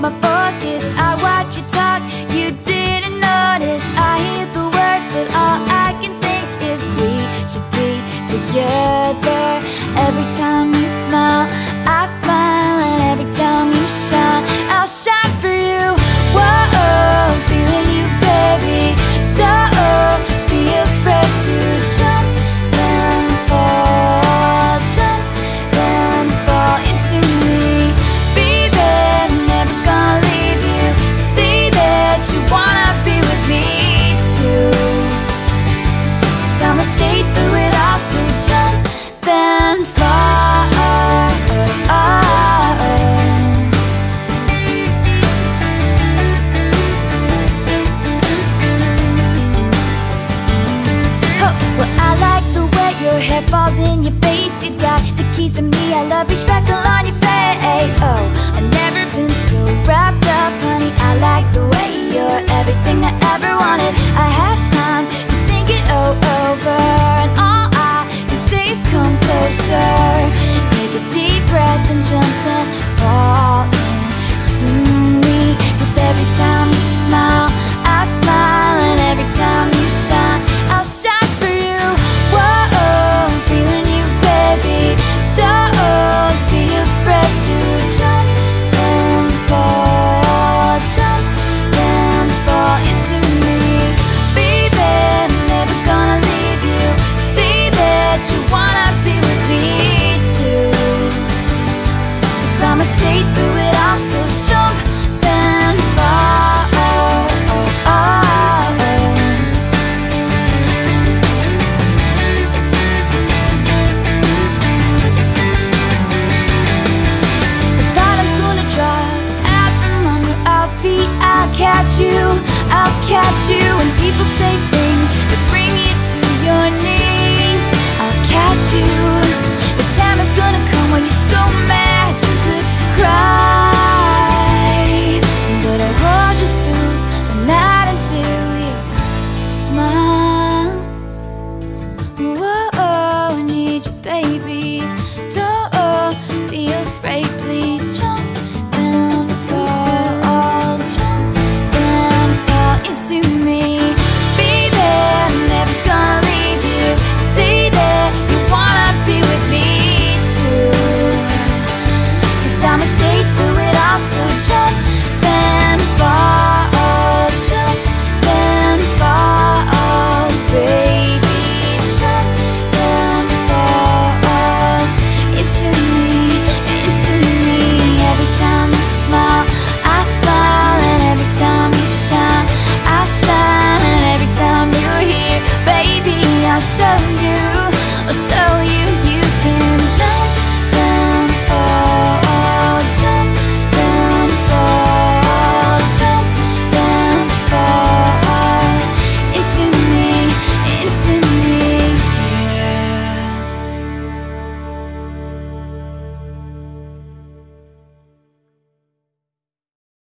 my focus I watch you talk, you didn't notice. I hear the words, but all I can think is We should be together. at you when people say things that bring